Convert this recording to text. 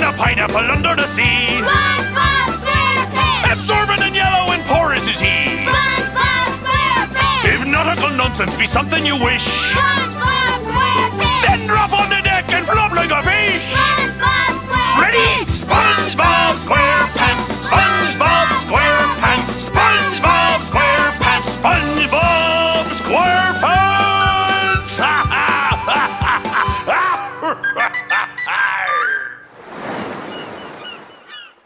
and a pineapple under the sea. SpongeBob SquarePants! Absorbent and yellow and porous is he. SpongeBob SquarePants! If nautical nonsense be something you wish. SpongeBob SquarePants! Then drop on the deck and flop like a fish. SpongeBob SquarePants! Ready? SpongeBob SquarePants! SpongeBob SquarePants! SpongeBob SquarePants! SpongeBob!